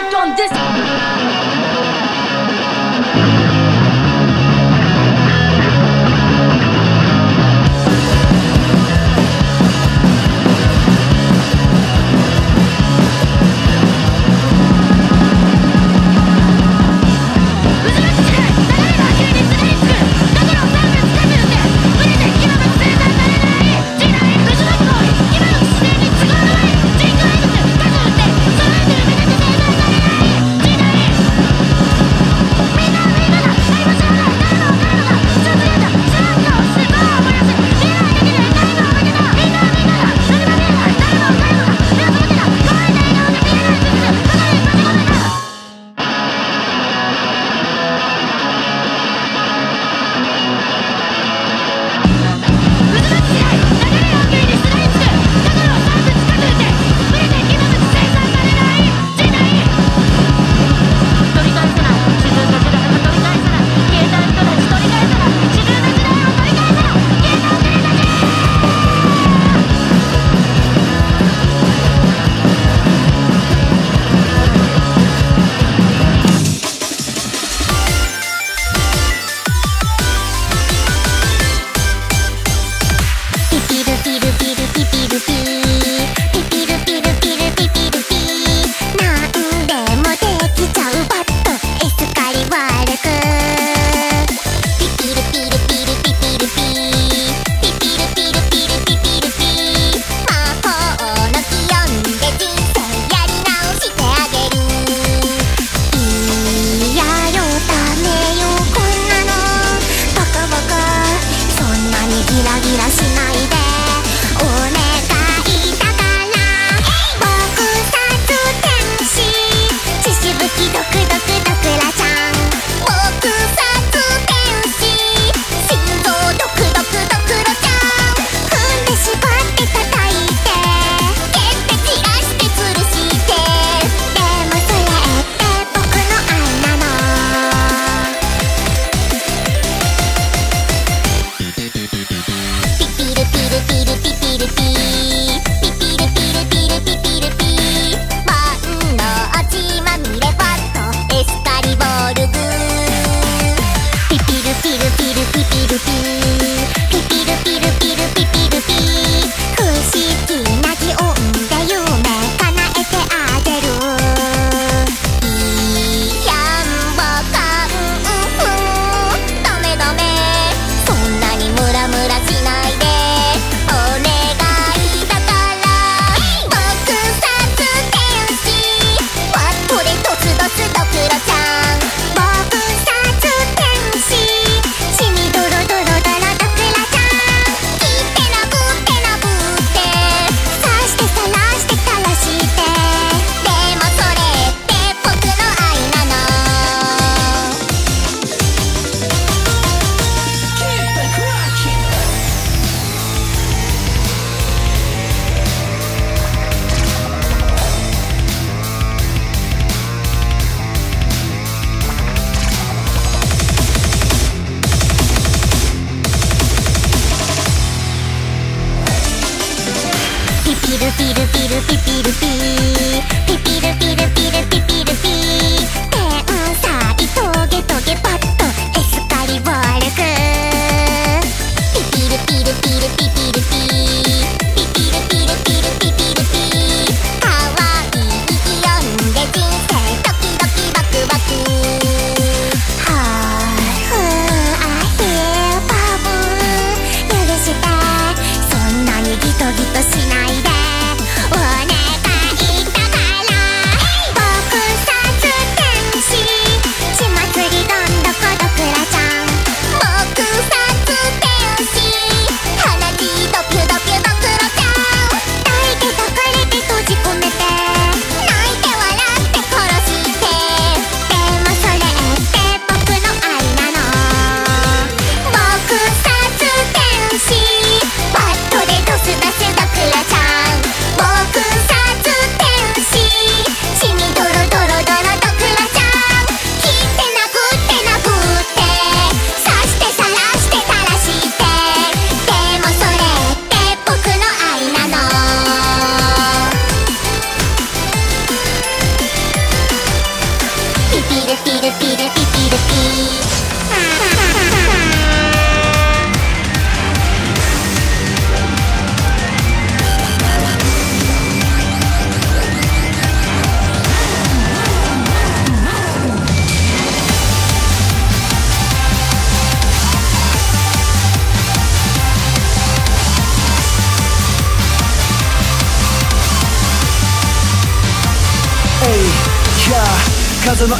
like on this.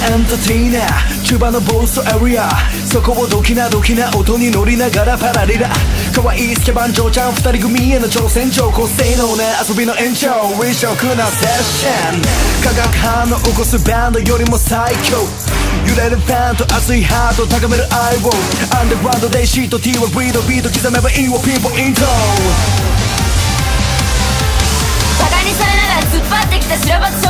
エンターテイナー中盤のボーストエリアそこをドキなドキな音に乗りながらパラリラ可愛いスケバンジョーちゃん二人組への挑戦超高性能な遊びの延長。異色なセッション。化学反応起こすバンドよりも最強。揺れるファンと熱いハート高める愛をアンダーグラウンドでシート T はリードビート刻めばいいわピンポイントバカにされながら突っ張ってきた白バ少年版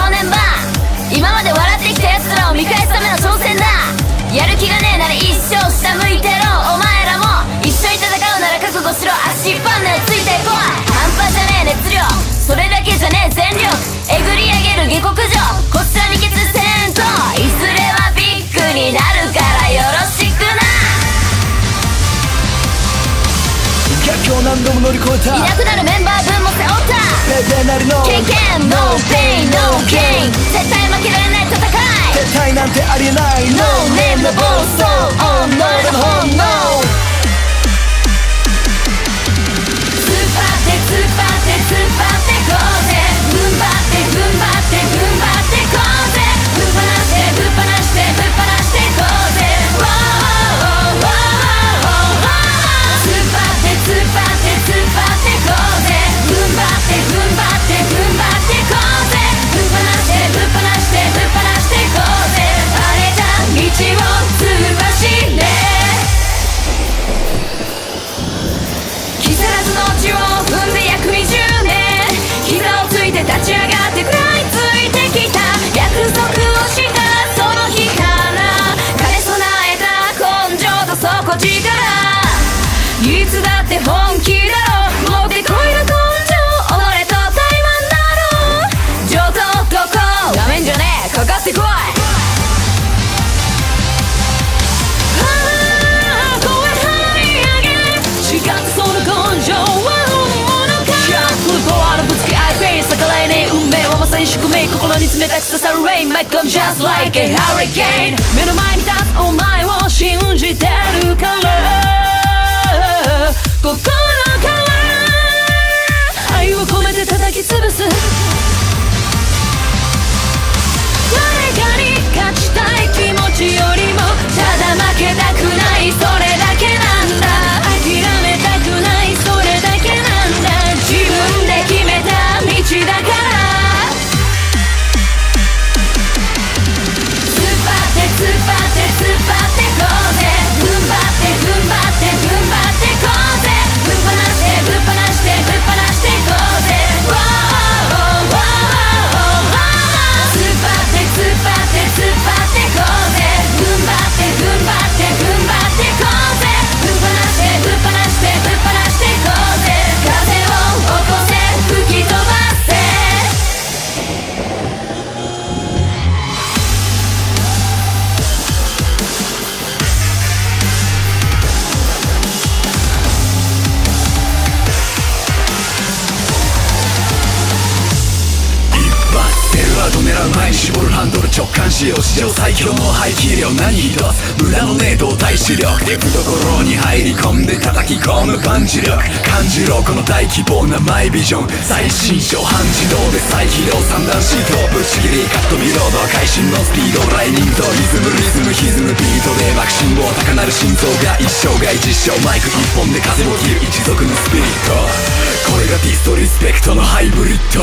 今まで笑ってきた奴らを見返すための挑戦だ。やる気がねえなら一生下向いてろ。お前らも一緒に戦うなら覚悟しろ。足パンならついてこい。半端じゃねえ熱量。それだけじゃねえ全力。えぐり上げる下克上。こっちらに決戦といずれはビッグになるからよろしく。逆境何度も乗り越えた。いなくなるメンバー分も背負った。ペペなりの。経験 No pain no gain 絶対負けられない戦い。絶対なんてありえない。No name の暴走 Oh no でも Oh no. 突っ張って突っ張って突っ張ってこうぜ踏ん張って踏ん張って踏ん張ってこうぜぶっ放してぶっ放してぶっ放していつだって本気だろ持ってこいの根性己と怠慢だろ上等どこ画面じゃねえかかってこい冷たく刺さる Rain might come just like a hurricane. 目の前に立つお前を信じてるから。心から。愛を込めて叩き潰す。誰かに勝ちたい気持ちよりもただ負けたくない。絞るハンドル直感しよう史上最強の排気量何一つ無駄のねえ動体視力で懐に入り込んで叩き込むパンチ力感じろこの大規模なマイビジョン最新章半自動で再起動三段シートぶっちぎりカットビロード会心のスピードライニングとリズムリズム歪むビートで爆心を高鳴る心臓が一生涯実証マイク一本で風を切る一族のスピリットこれがディストリスペクトのハイブリッド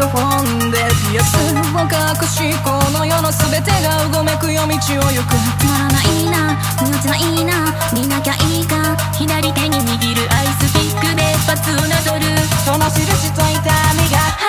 トフンで冷やすを隠しこの世の全てがうごめく夜道を行く。つまらないな。気持ちないな。見なきゃいいか左手に握るアイスピックで一発をなぞるその印と痛みが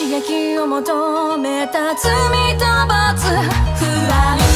刺激を求めた罪と罰。不安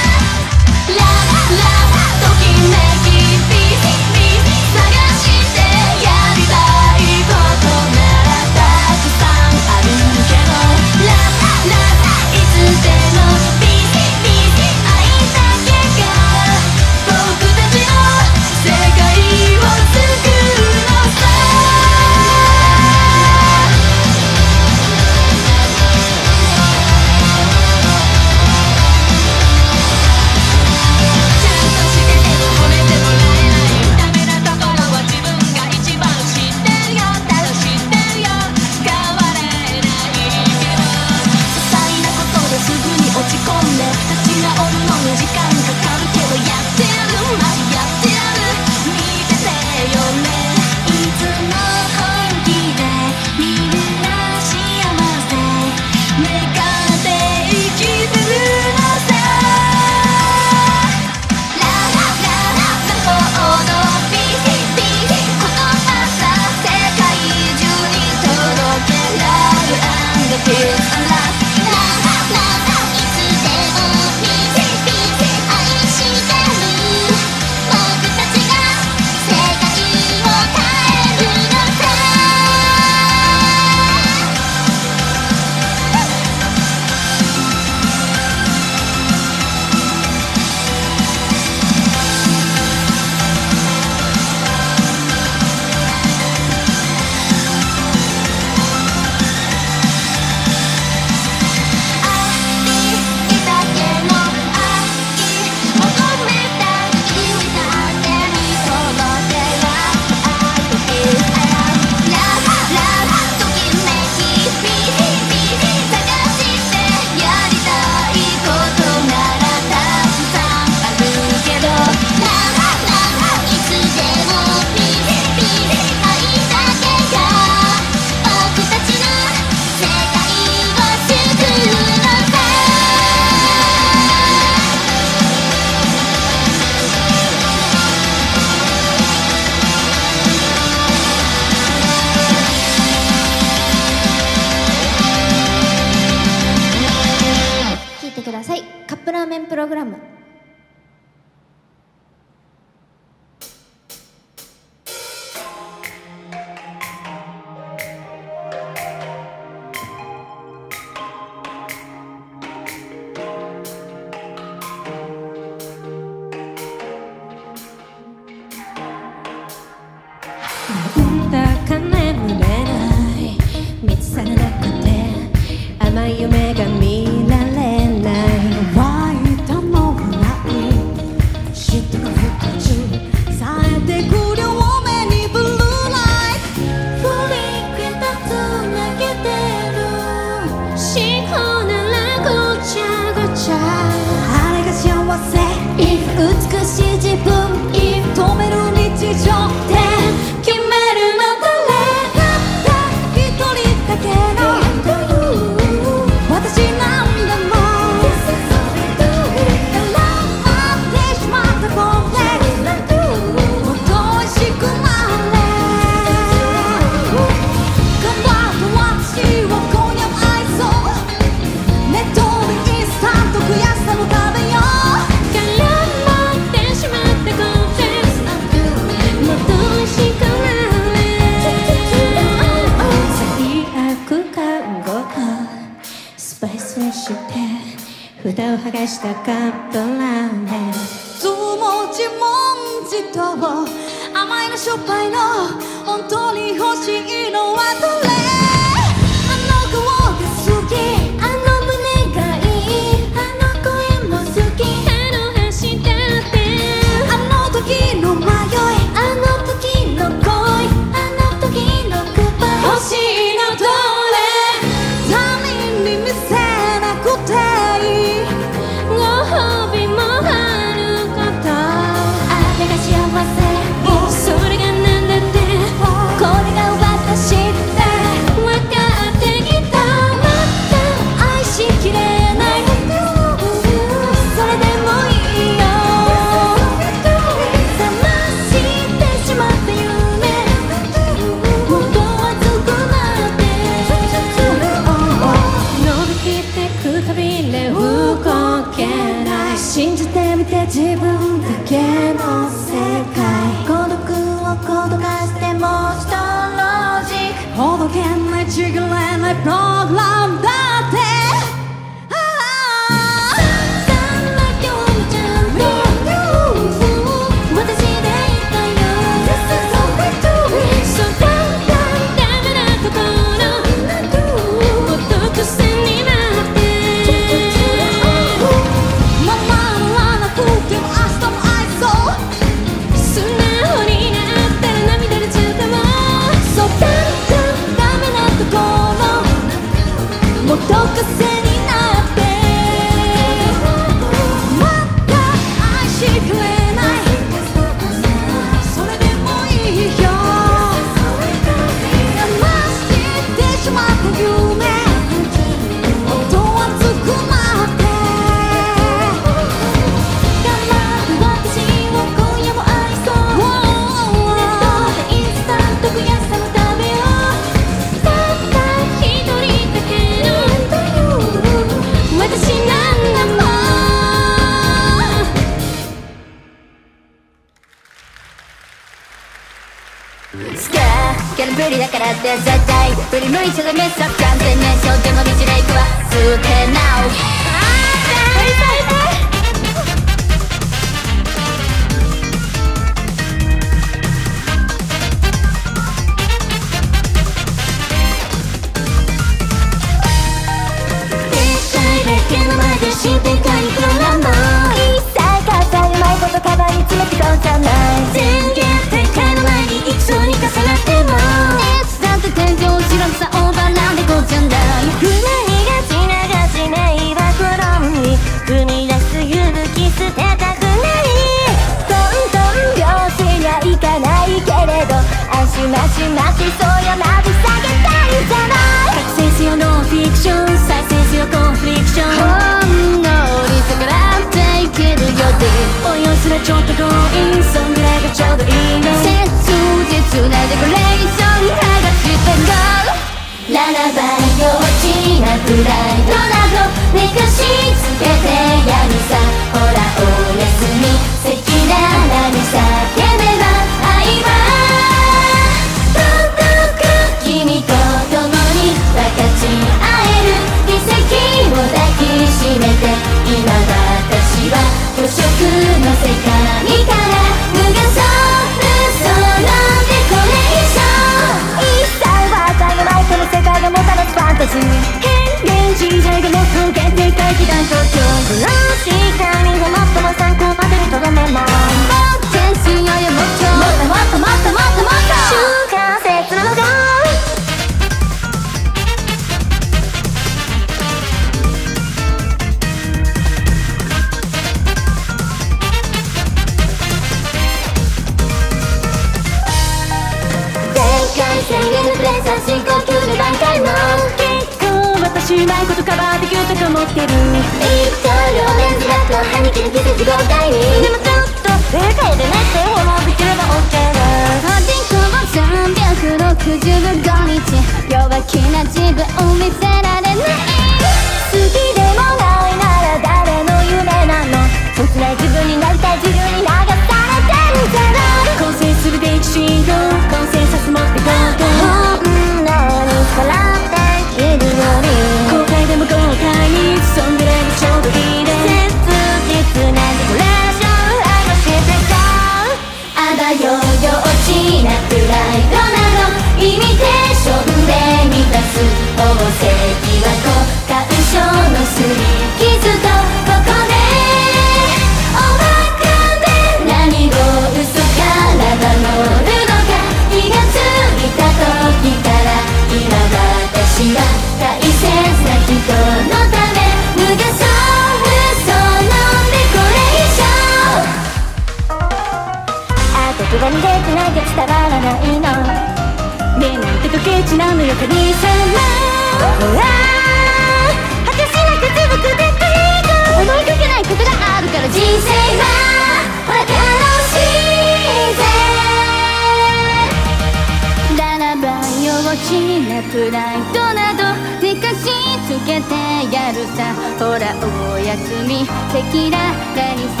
ライドなど寝かしつけてやるさ。ほらおやすみ。赤裸々に叫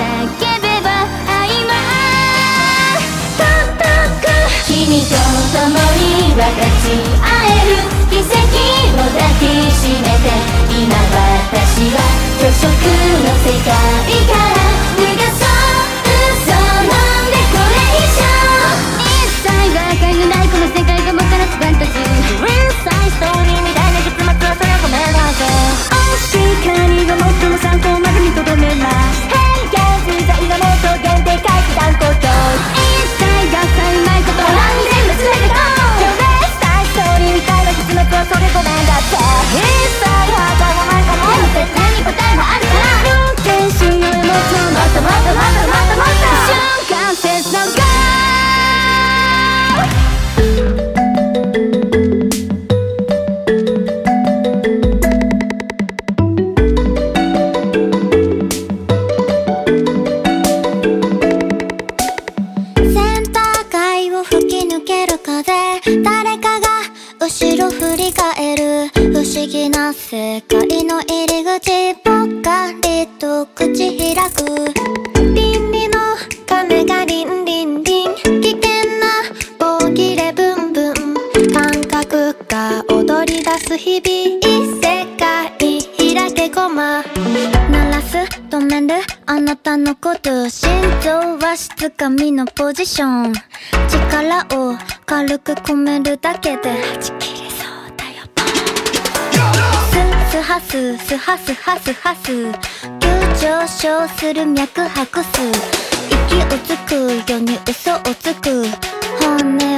べば合間届く君と共に分かち合える奇跡を抱きしめて今私は虚飾の世界から脱がそう。そ飲んでこれ以上一切がかんないこの世界がもたらすファンタジー。There's no 髪のポジション。力を軽く込めるだけで。はち切れそうだよスハススハスハスハス。急上昇する脈拍数。息をつくように嘘をつく。本音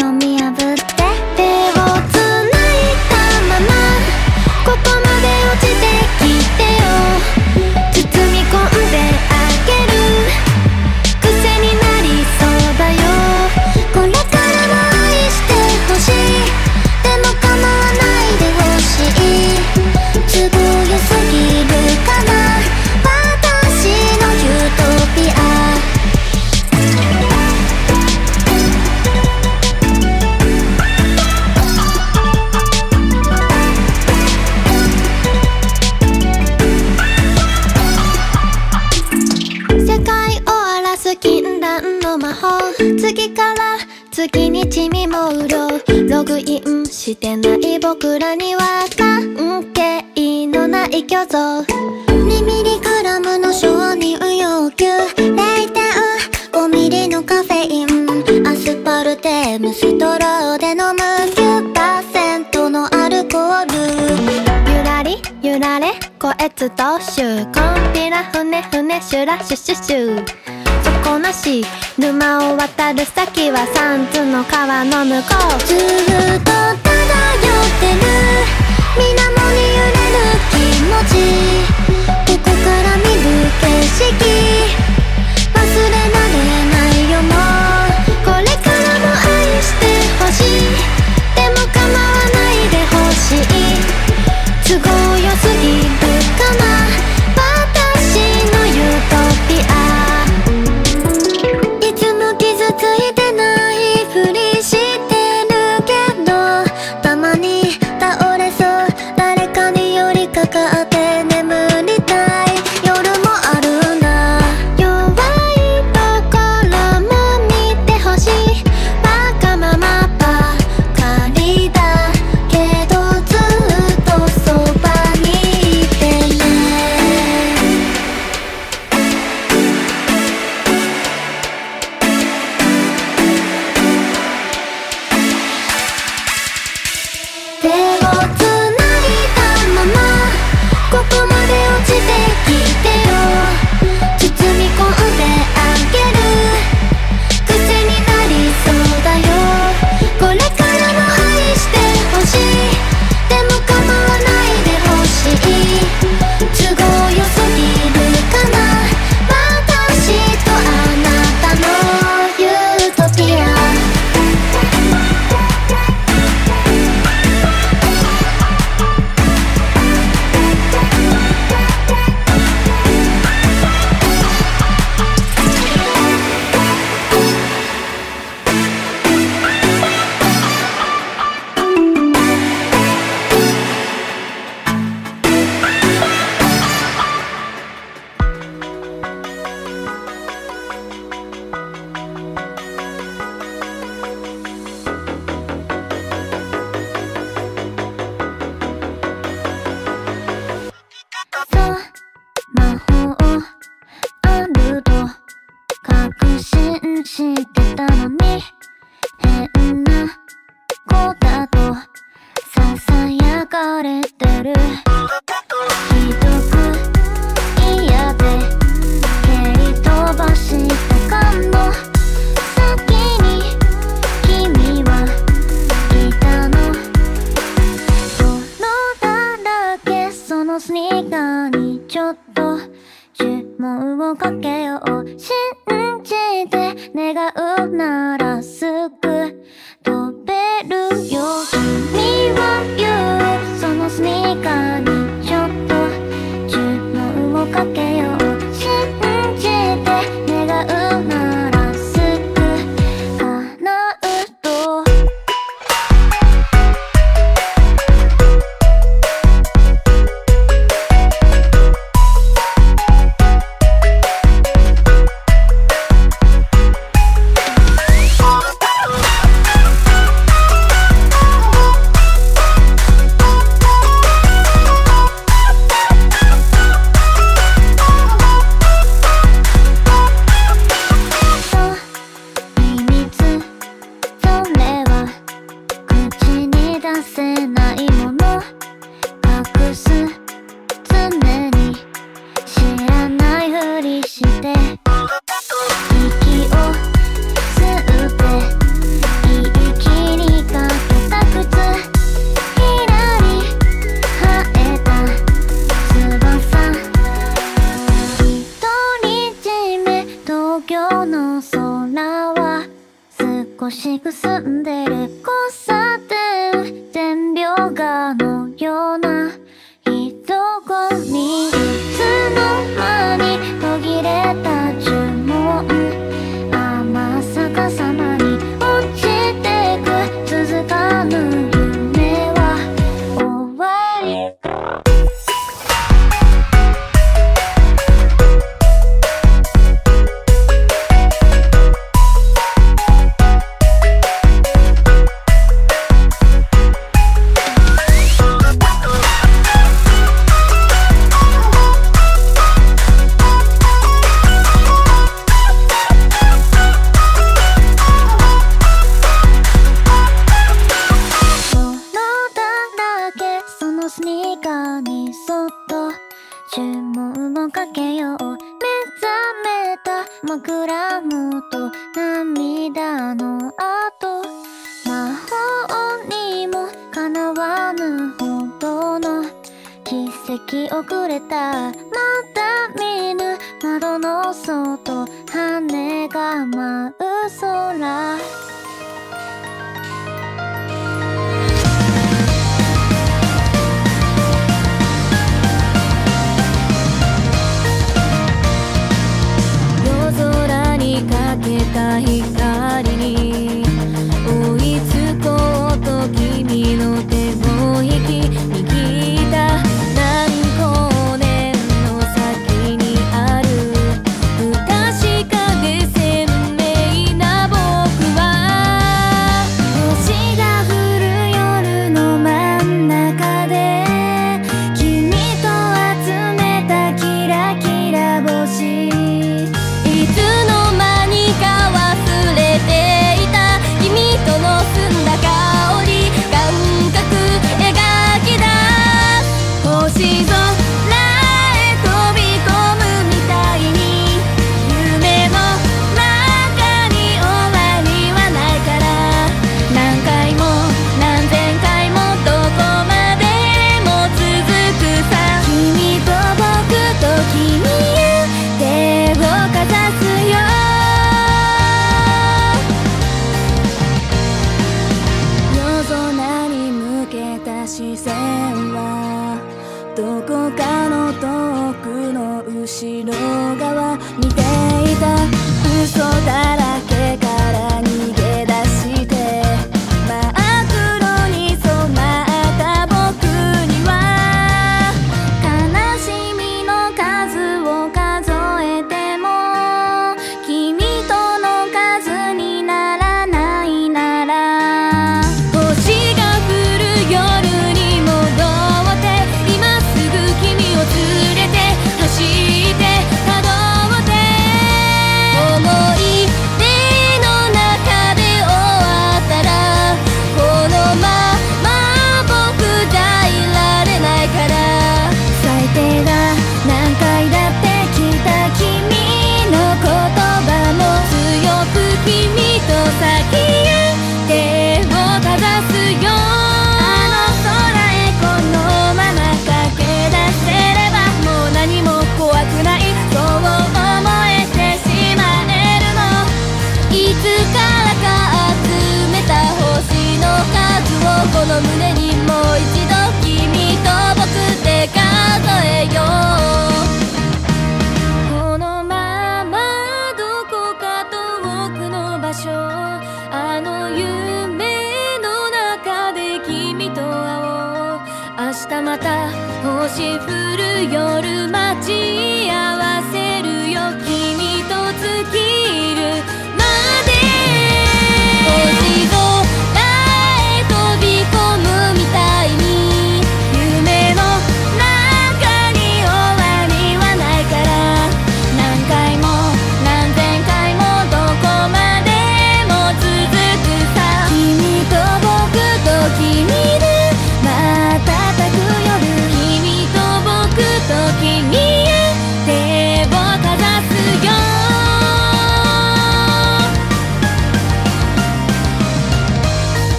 してない僕らには関係のない虚像。2ミリグラムの承認要求0.5ミリのカフェイン。アスパルテムストローで飲む9%のアルコール。ゆらりゆられこえつとしゅコンピラふねふねシュラシュシュシュ底なし沼を渡る先は三ズの川の向こう。ずっとてる。水面に揺れる気持ち。ここから見る景色？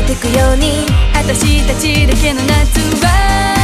れてくように。私たちだけの夏は。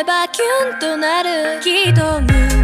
えばキュンとなる。きっと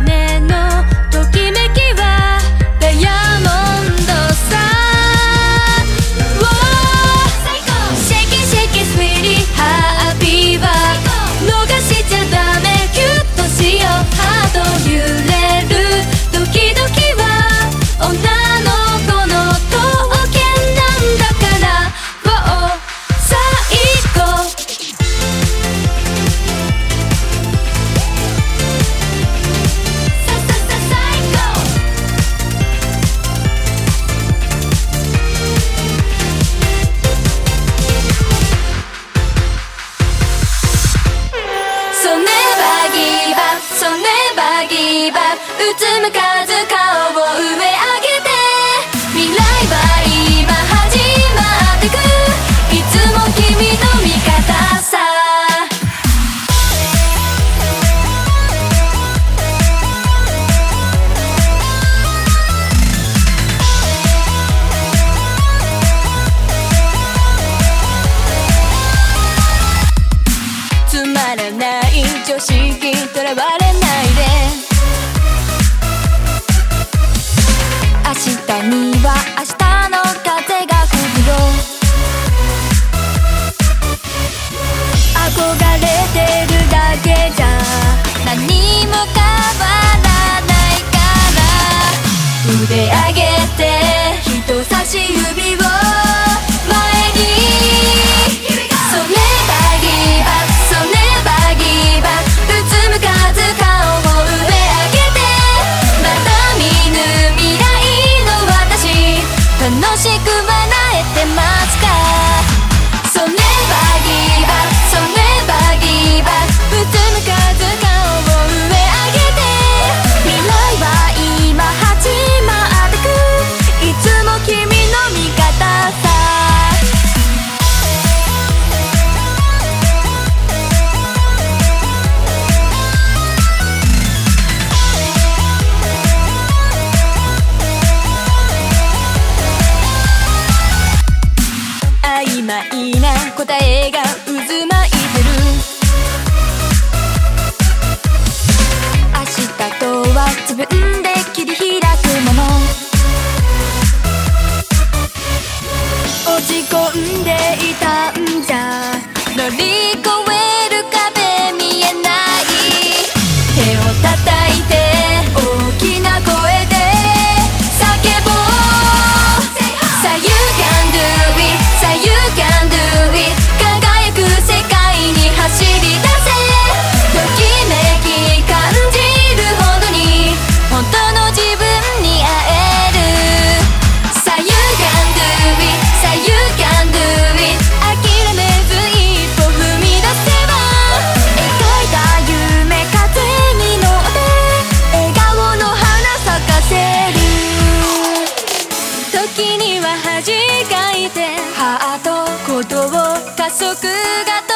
じいてハート鼓動加速がと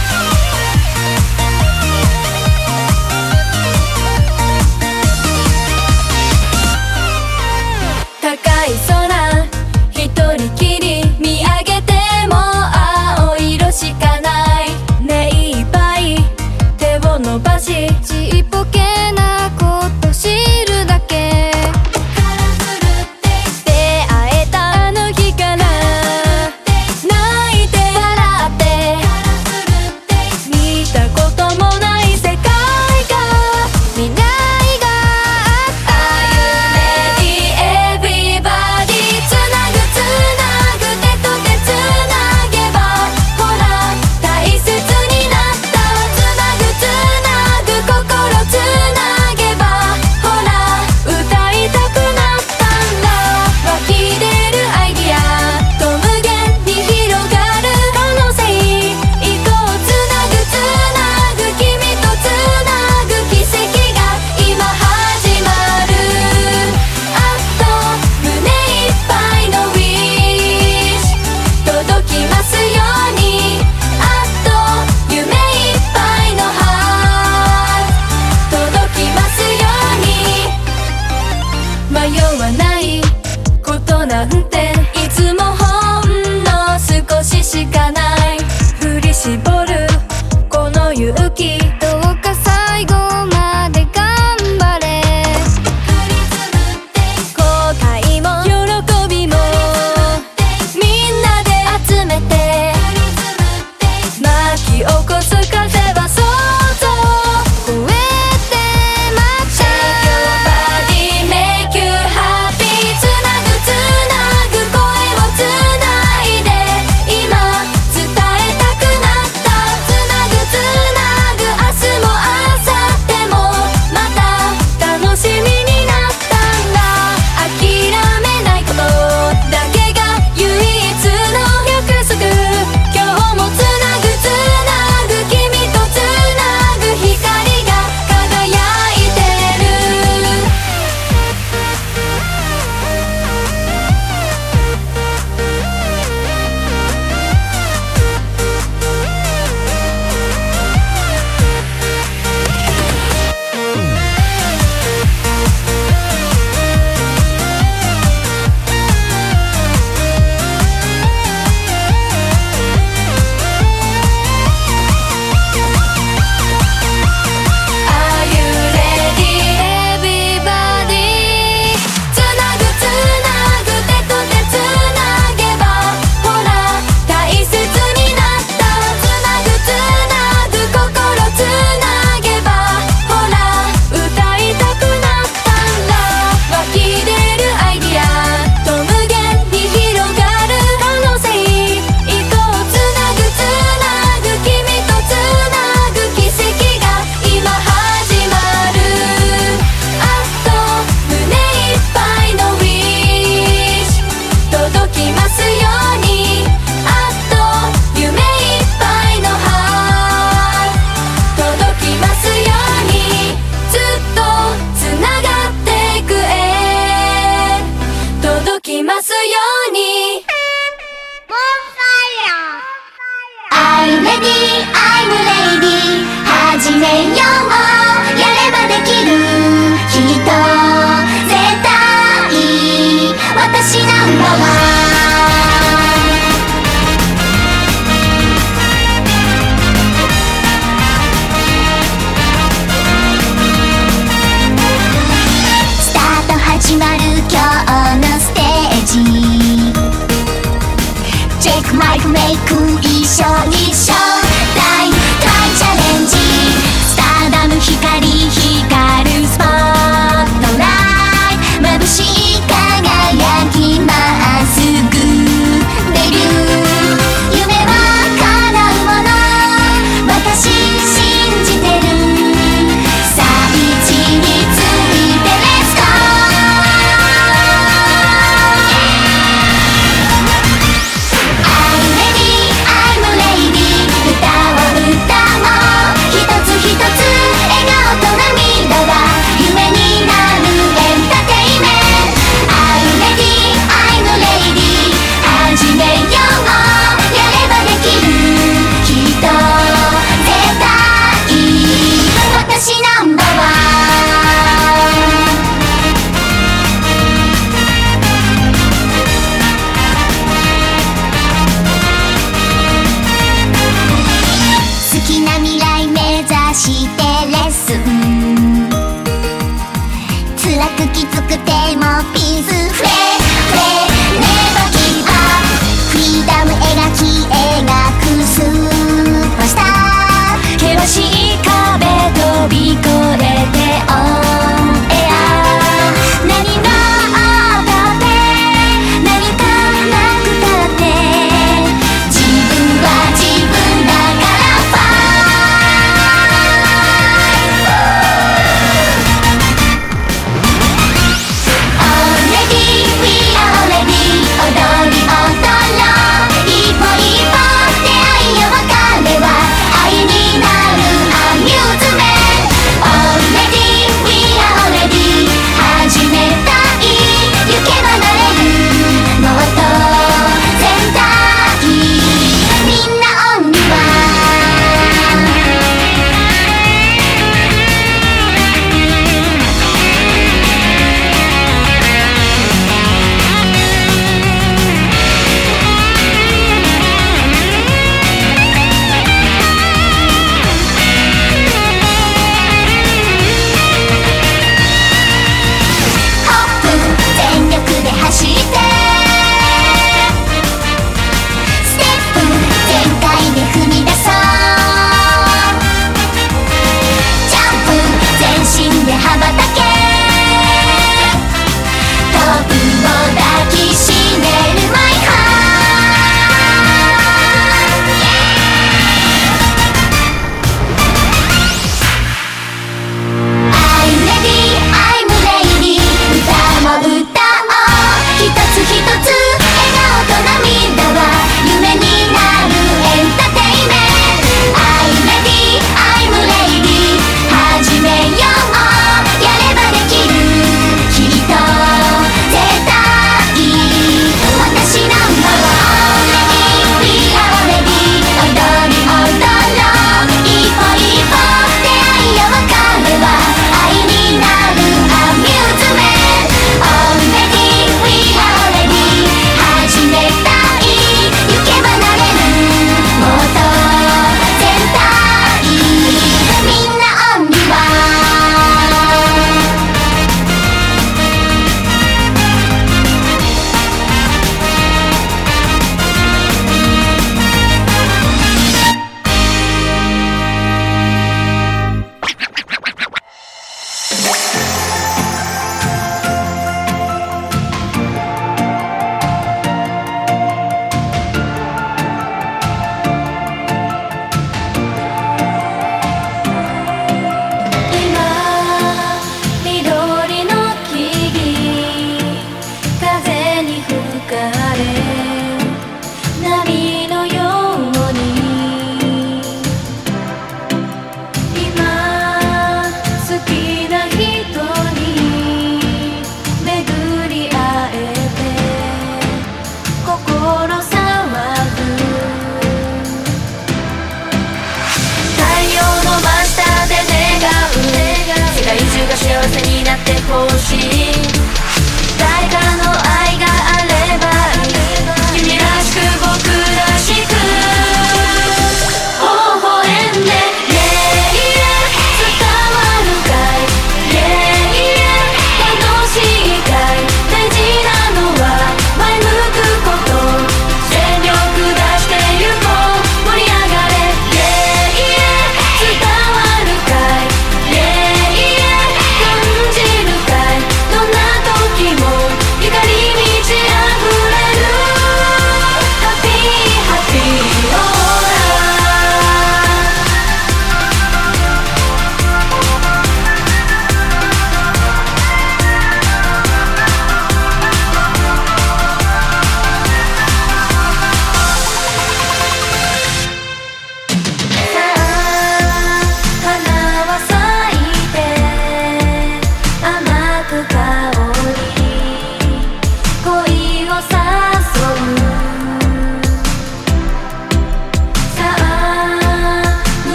night, sun.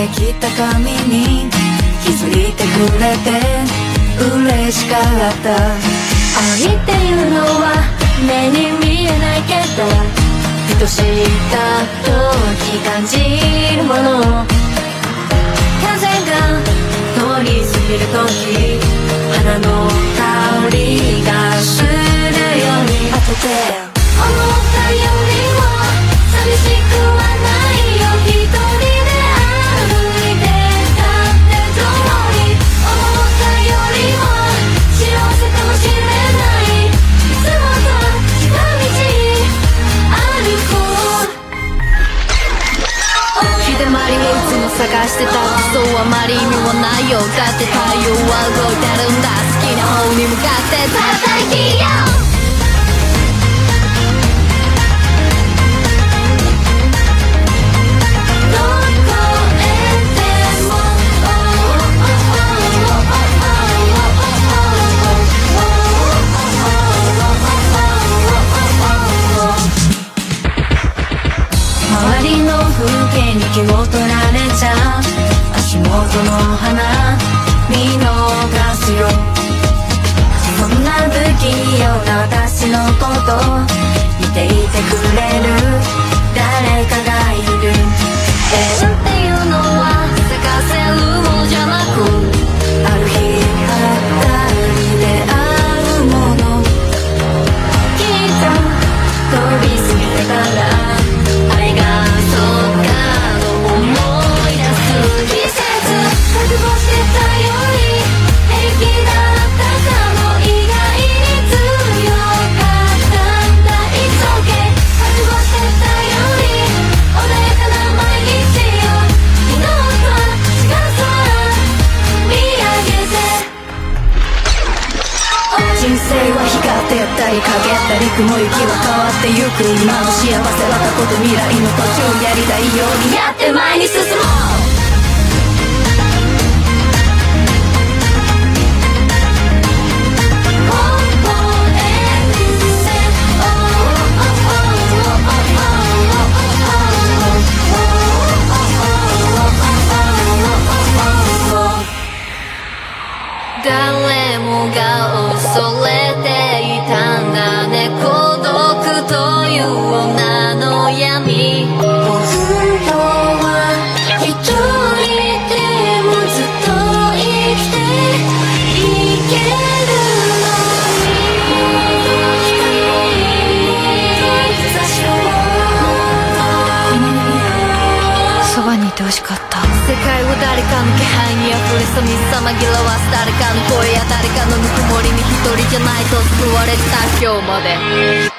だけ切った髪に気づいてくれて嬉しかった。愛っていうのは目に見えないけどふとした時感じるもの。風が通り過ぎる時花の香りがするように。当ててしてた。そうあまり意味もないよ。だって太陽は動いてるんだ。好きな方に向かって。ただいてよ周りの風景に気を取らこの花見逃すよそんな不器用な私のこと見ていてくれる誰かがいる。縁っていうのは咲かせるものじゃなくある日あった。り雲行きは変わってゆく今の幸せは過去と未来の途中やりたいようにやって前に進もう。誰もが恐れ女の闇本当は一人でもずっと生きていけるのに。差しそばにいてほしかった世界を誰かの気配に溢れさみさまぎらわす誰かの声や誰かのぬくもりに一人じゃないと救われた今日まで。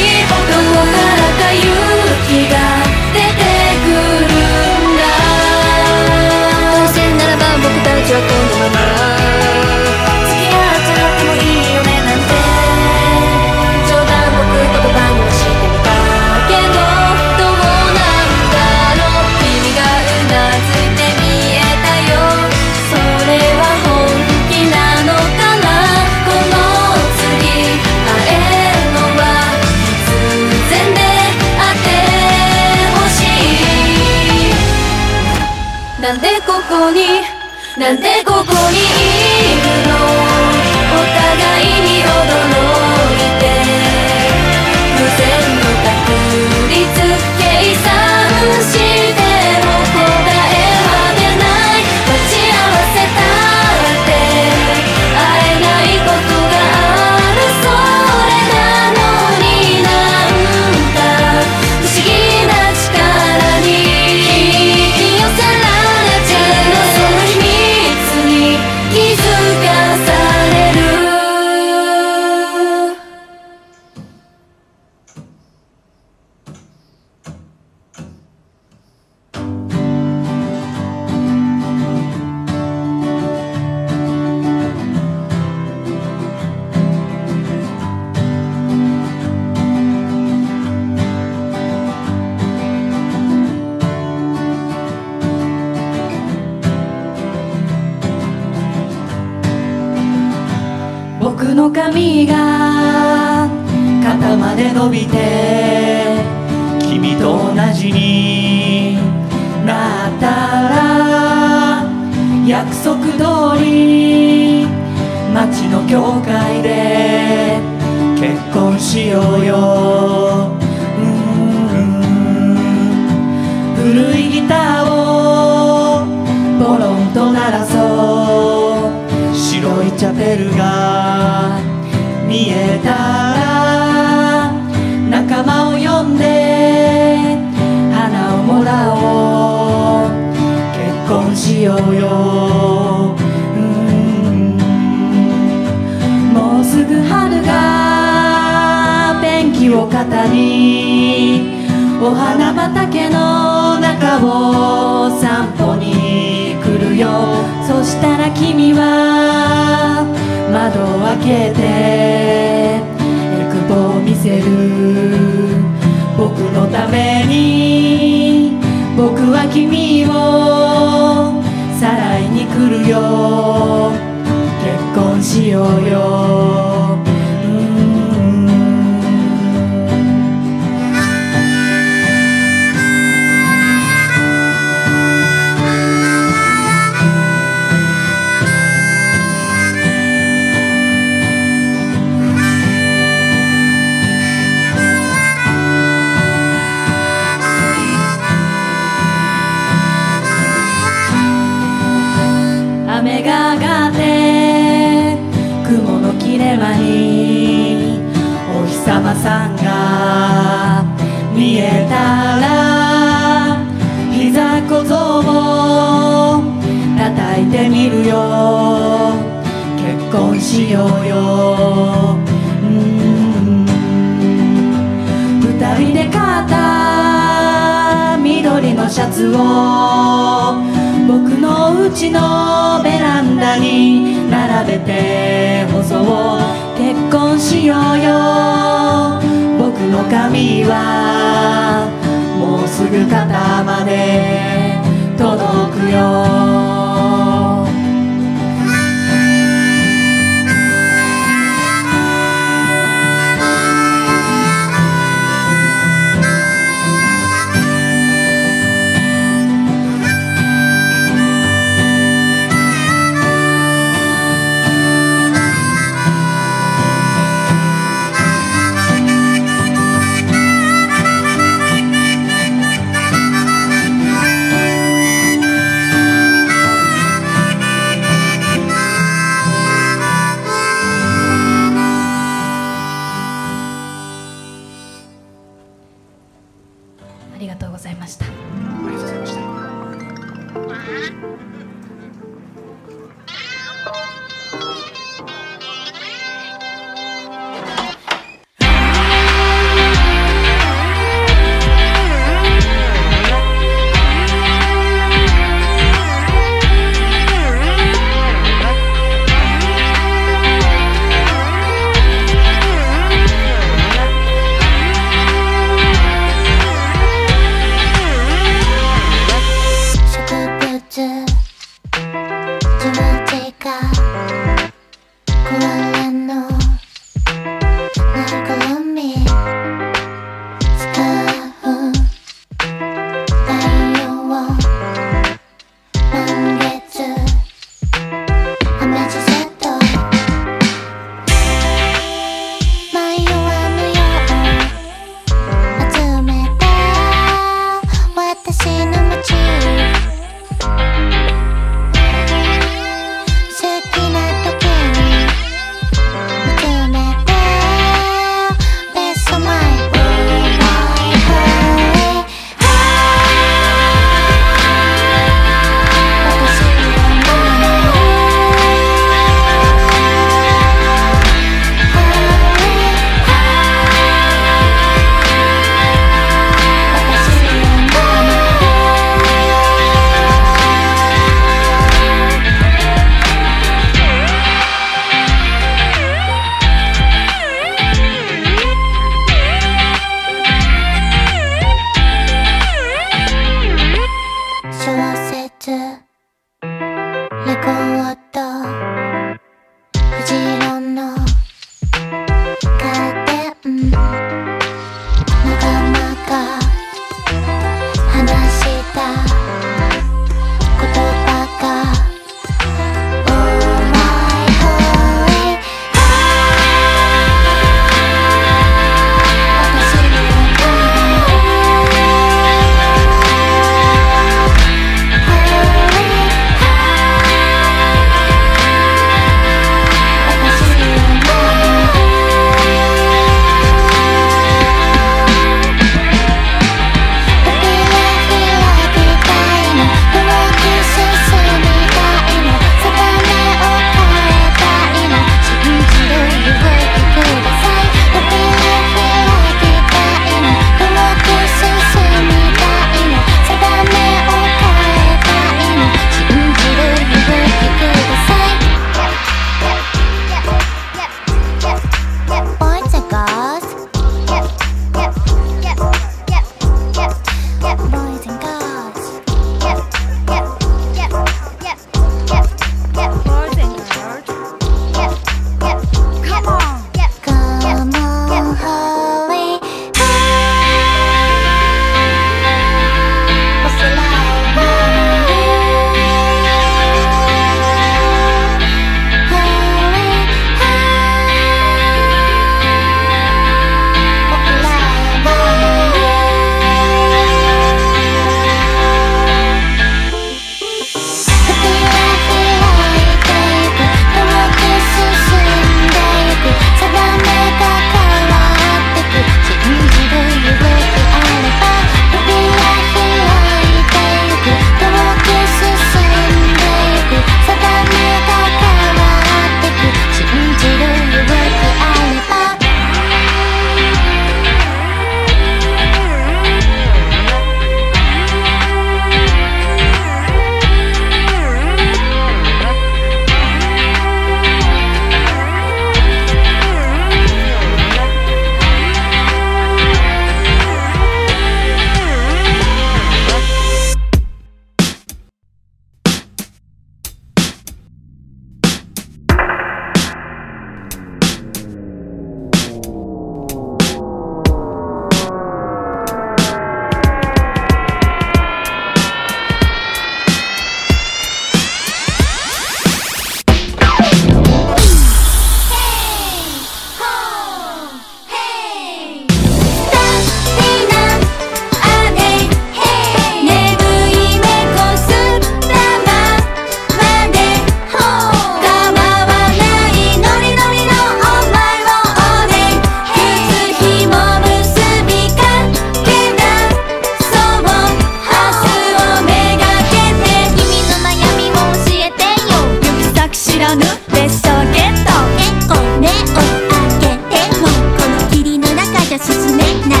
ゃ進めない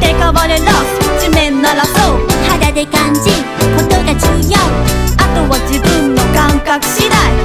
デカわれロス地面ならそう。肌で感じることが重要。あとは自分の感覚次第。